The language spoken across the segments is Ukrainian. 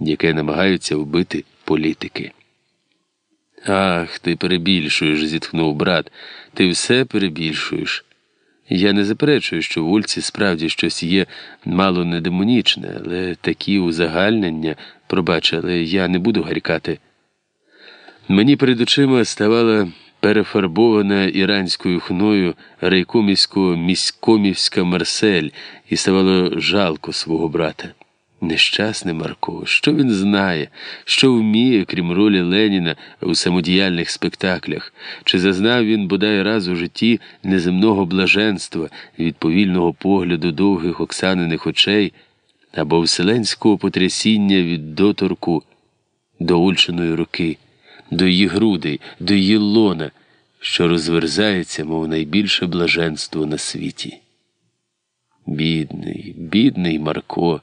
яке намагаються вбити політики. Ах, ти перебільшуєш, зітхнув брат. Ти все перебільшуєш. Я не заперечую, що в Ольці справді щось є мало недемонічне, але такі узагальнення, пробач, але я не буду гарькати. Мені перед очима ставала перефарбована іранською хною райкомівсько міськомівська Марсель, і ставало жалко свого брата. Нещасний Марко, що він знає, що вміє, крім ролі Леніна у самодіяльних спектаклях, чи зазнав він бодай раз у житті неземного блаженства від повільного погляду довгих оксаниних очей або вселенського потрясіння від доторку до Ольчиної руки, до її грудей, до її лона, що розверзається, мов найбільше блаженство на світі. Бідний, бідний Марко.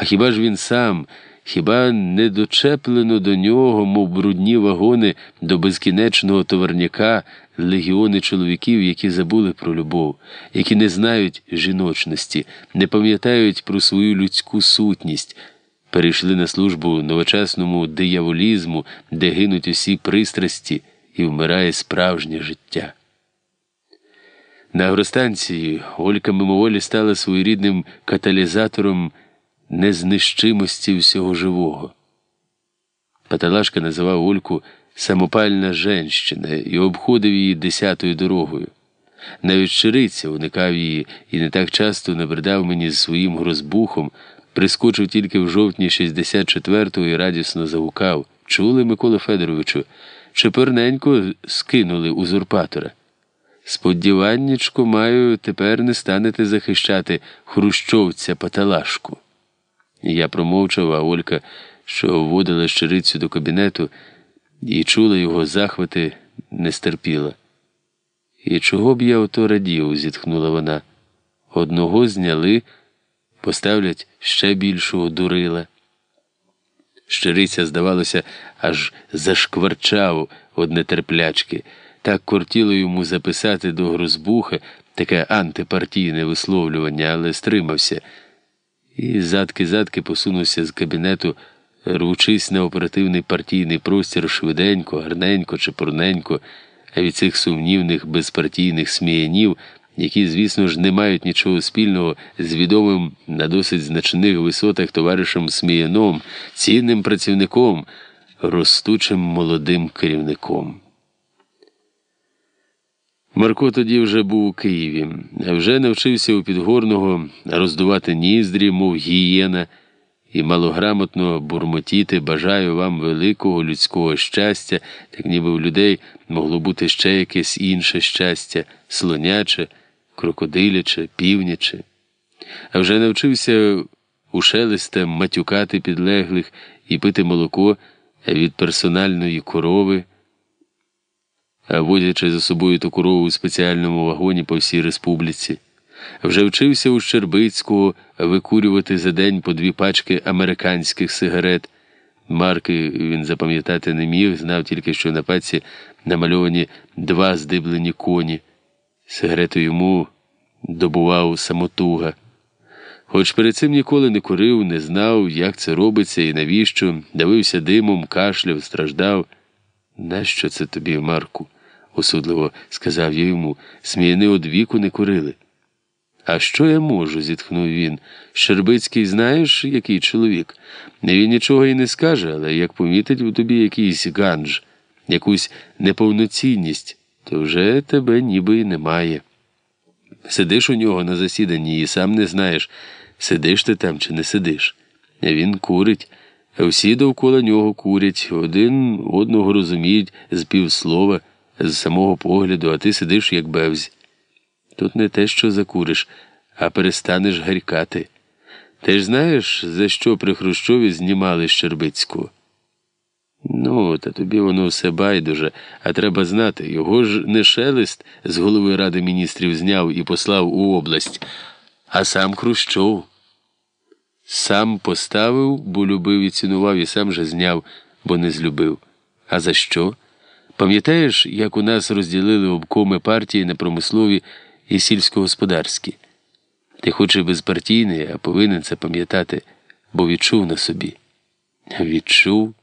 А хіба ж він сам, хіба не дочеплено до нього, мов брудні вагони до безкінечного товарняка, легіони чоловіків, які забули про любов, які не знають жіночності, не пам'ятають про свою людську сутність, перейшли на службу новочасному дияволізму, де гинуть усі пристрасті і вмирає справжнє життя. На агростанції Олька мимоволі стала своєрідним каталізатором незнищимості всього живого. Паталашка називав Ольку самопальна женщина і обходив її десятою дорогою. Навіть щириця уникав її і не так часто набридав мені з своїм грозбухом, прискочив тільки в жовтні 64-го і радісно загукав Чули, Микола Федоровичу, чепурненько скинули узурпатора. Сподіваннячко маю, тепер не станете захищати хрущовця паталашку. Я промовчав, а Олька, що вводила щирицю до кабінету і чула його захвати, не стерпіла. І чого б я ото радів, зітхнула вона. Одного зняли, поставлять ще більшого дурила. Щириця, здавалося, аж зашкварчав од нетерплячки. Так кортіло йому записати до Грозбуха таке антипартійне висловлювання, але стримався і задки-задки посунувся з кабінету, рвучись на оперативний партійний простір швиденько, гарненько чи порненько, а від цих сумнівних безпартійних сміянів, які, звісно ж, не мають нічого спільного з відомим на досить значних висотах товаришем Сміяном, цінним працівником, ростучим молодим керівником. Марко тоді вже був у Києві, вже навчився у підгорного роздувати ніздрі, мов гієна, і малограмотно бурмотіти бажаю вам великого людського щастя, так ніби у людей могло бути ще якесь інше щастя, слоняче, крокодиляче, півняче. А вже навчився у шелесте матюкати підлеглих і пити молоко від персональної корови возячи за собою ту корову у спеціальному вагоні по всій республіці. Вже вчився у Щербицького викурювати за день по дві пачки американських сигарет. Марки він запам'ятати не міг, знав тільки, що на паці намальовані два здиблені коні. Сигарету йому добував самотуга. Хоч перед цим ніколи не курив, не знав, як це робиться і навіщо, давився димом, кашляв, страждав. Нащо це тобі, Марку? Осудливо сказав я йому, сміяни од віку не курили. А що я можу? зітхнув він. Щербицький знаєш, який чоловік? Він нічого і не скаже, але як помітить у тобі якийсь ганж, якусь неповноцінність, то вже тебе ніби й немає. Сидиш у нього на засіданні і сам не знаєш, сидиш ти там чи не сидиш. Він курить, всі довкола нього курять, один одного розуміють з півслова з самого погляду, а ти сидиш, як бевзь. Тут не те, що закуриш, а перестанеш гарькати. Ти ж знаєш, за що при Хрущові знімали Щербицьку? Ну, та тобі воно все байдуже, а треба знати, його ж не шелест з голови Ради міністрів зняв і послав у область, а сам Хрущов. Сам поставив, бо любив і цінував, і сам же зняв, бо не злюбив. А за що? Пам'ятаєш, як у нас розділили обкоми партії на промислові і сільськогосподарські? Ти хоч і безпартійний, а повинен це пам'ятати, бо відчув на собі. Відчув.